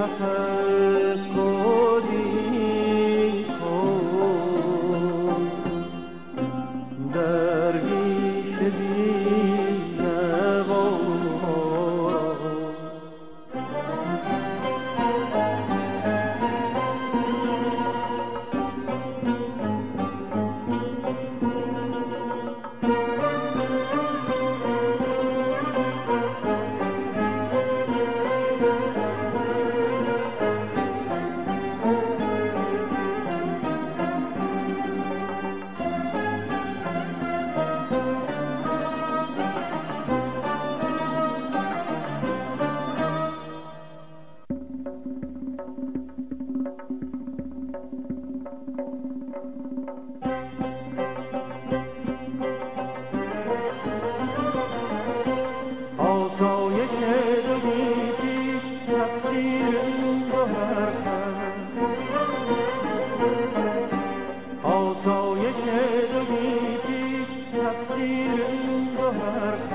the first. افزایش دو گیتی تفسیر این دو حرف است. آسایش دو گیتی تفسیر این دو حرف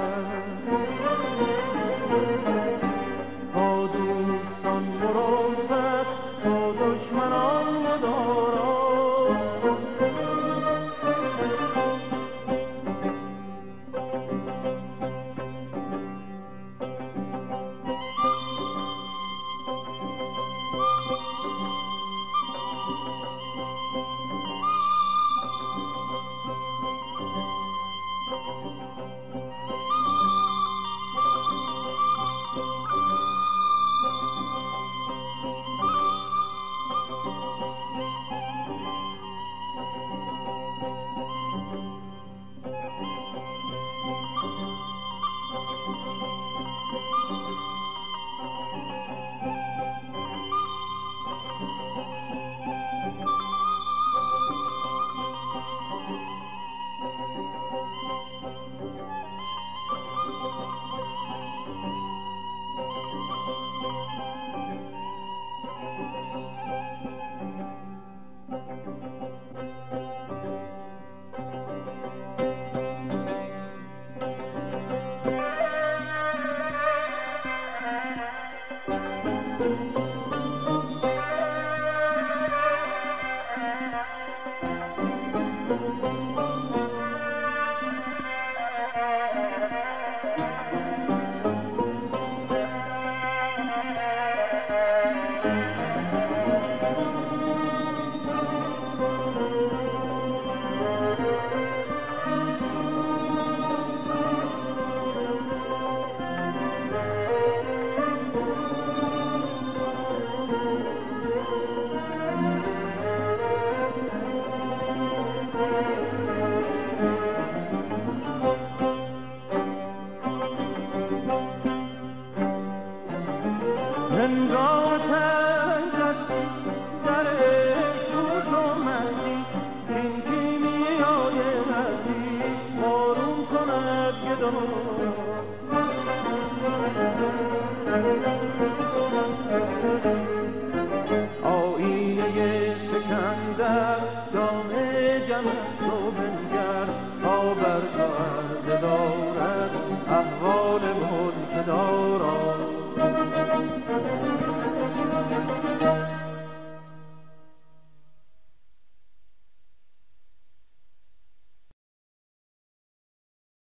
جان تنگ دستی در عشق گوش و مستی کین کیمیای هستی آروم کند گدا